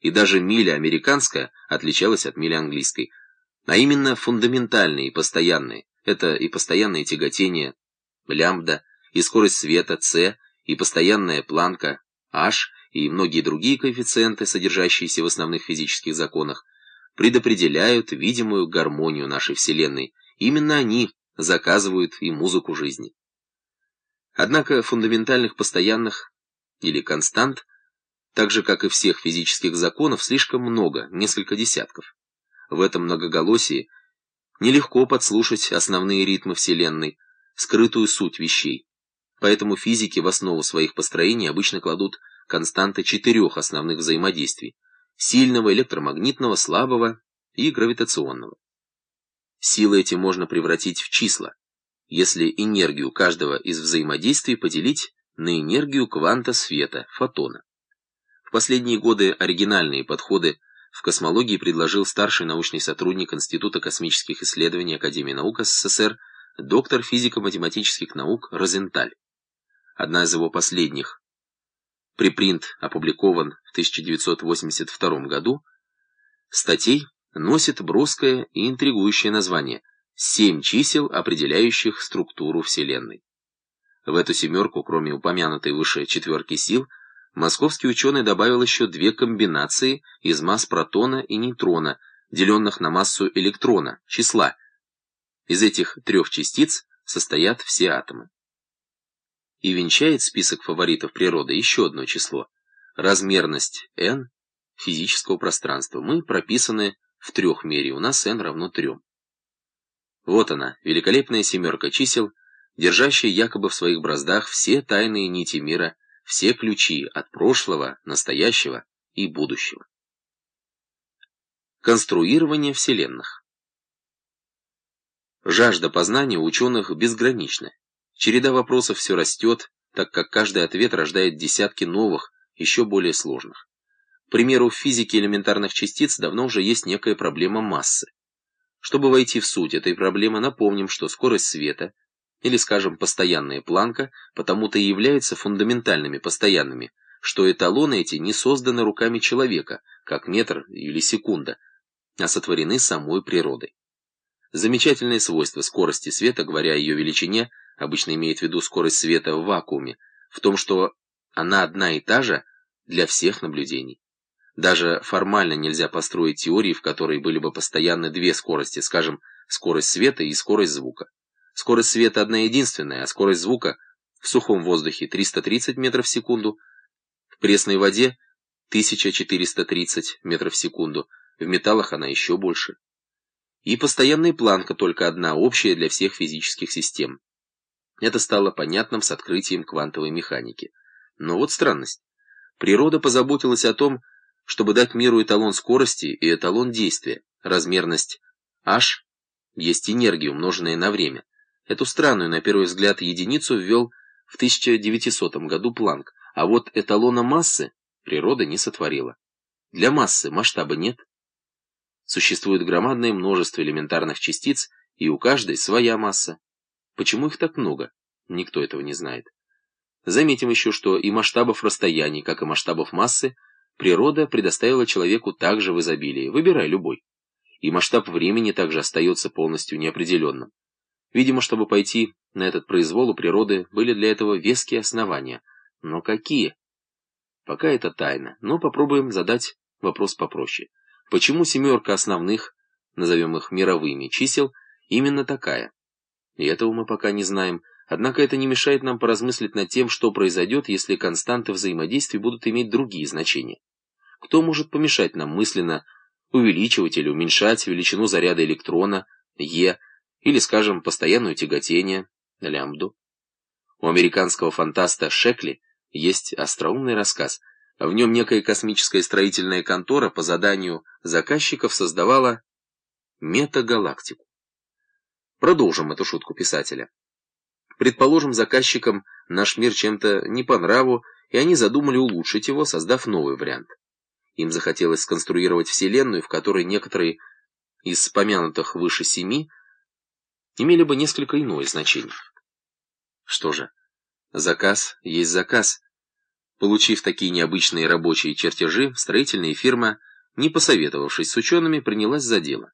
и даже миля американская отличалась от мили английской, а именно фундаментальные и постоянные. Это и постоянное тяготение лямбда, и скорость света c, и постоянная планка h, и многие другие коэффициенты, содержащиеся в основных физических законах, предопределяют видимую гармонию нашей Вселенной. Именно они заказывают и музыку жизни. Однако фундаментальных постоянных или констант, так же как и всех физических законов, слишком много, несколько десятков. В этом многоголосии нелегко подслушать основные ритмы Вселенной, скрытую суть вещей. Поэтому физики в основу своих построений обычно кладут константы четырех основных взаимодействий – сильного, электромагнитного, слабого и гравитационного. Силы эти можно превратить в числа, если энергию каждого из взаимодействий поделить на энергию кванта света, фотона. В последние годы оригинальные подходы в космологии предложил старший научный сотрудник Института космических исследований Академии наук СССР, доктор физико-математических наук Розенталь. Одна из его последних, припринт опубликован в 1982 году, статей носит броское и интригующее название «Семь чисел, определяющих структуру Вселенной». В эту семерку, кроме упомянутой выше четверки сил, московский ученый добавил еще две комбинации из масс протона и нейтрона, деленных на массу электрона, числа. Из этих трех частиц состоят все атомы. И венчает список фаворитов природы еще одно число. Размерность n физического пространства. Мы прописаны в трехмере, у нас n равно трем. Вот она, великолепная семерка чисел, держащая якобы в своих браздах все тайные нити мира, все ключи от прошлого, настоящего и будущего. Конструирование вселенных Жажда познания ученых безгранична. Череда вопросов все растет, так как каждый ответ рождает десятки новых, еще более сложных. К примеру, в физике элементарных частиц давно уже есть некая проблема массы. Чтобы войти в суть этой проблемы, напомним, что скорость света, или, скажем, постоянная планка, потому-то и являются фундаментальными постоянными, что эталоны эти не созданы руками человека, как метр или секунда, а сотворены самой природой. Замечательное свойство скорости света, говоря о ее величине, обычно имеет в виду скорость света в вакууме, в том, что она одна и та же для всех наблюдений. Даже формально нельзя построить теории, в которой были бы постоянно две скорости, скажем, скорость света и скорость звука. Скорость света одна единственная, а скорость звука в сухом воздухе 330 метров в секунду, в пресной воде 1430 метров в секунду, в металлах она еще больше. И постоянная планка только одна, общая для всех физических систем. Это стало понятным с открытием квантовой механики. Но вот странность. Природа позаботилась о том, чтобы дать миру эталон скорости и эталон действия. Размерность h есть энергия, умноженная на время. Эту странную, на первый взгляд, единицу ввел в 1900 году Планк, а вот эталона массы природа не сотворила. Для массы масштаба нет. Существует громадное множество элементарных частиц, и у каждой своя масса. Почему их так много? Никто этого не знает. Заметим еще, что и масштабов расстояний, как и масштабов массы, Природа предоставила человеку также в изобилии, выбирай любой. И масштаб времени также остается полностью неопределенным. Видимо, чтобы пойти на этот произвол, у природы были для этого веские основания. Но какие? Пока это тайна, но попробуем задать вопрос попроще. Почему семерка основных, назовем их мировыми, чисел, именно такая? И этого мы пока не знаем, однако это не мешает нам поразмыслить над тем, что произойдет, если константы взаимодействия будут иметь другие значения. Кто может помешать нам мысленно увеличивать или уменьшать величину заряда электрона, Е, или, скажем, постоянное тяготение, лямбду? У американского фантаста Шекли есть остроумный рассказ. В нем некая космическая строительная контора по заданию заказчиков создавала метагалактику. Продолжим эту шутку писателя. Предположим, заказчикам наш мир чем-то не по нраву, и они задумали улучшить его, создав новый вариант. Им захотелось сконструировать Вселенную, в которой некоторые из помянутых выше семи имели бы несколько иное значение. Что же, заказ есть заказ. Получив такие необычные рабочие чертежи, строительная фирма, не посоветовавшись с учеными, принялась за дело.